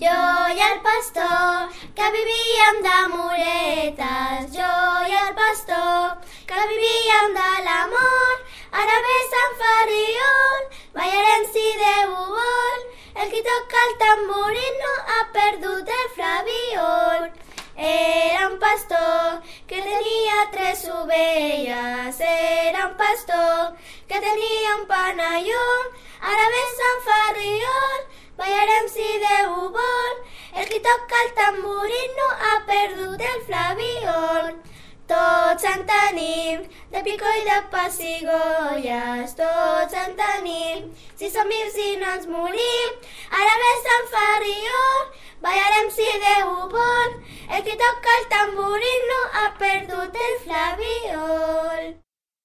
Jo i el pastor, que vivíem de moretes, jo i el pastor, que vivíem de l'amor, ara ve Sant Ferriol, ballarem si Déu ho vol, el qui toca el tamborit no ha perdut el flabiol. Era un pastor que tenia tres ovelles, era un pastor que tenia un panalló, ara ve Sant Ferriol, toca el tamborit no ha perdut el flabiol. Tots en tenim, de picó i de pessigolles, tots en tenim. Si som vius i no ens morim, ara ve Sant Ferriol, ballarem si Déu vol. El que toca el tamborit no ha perdut el flabiol.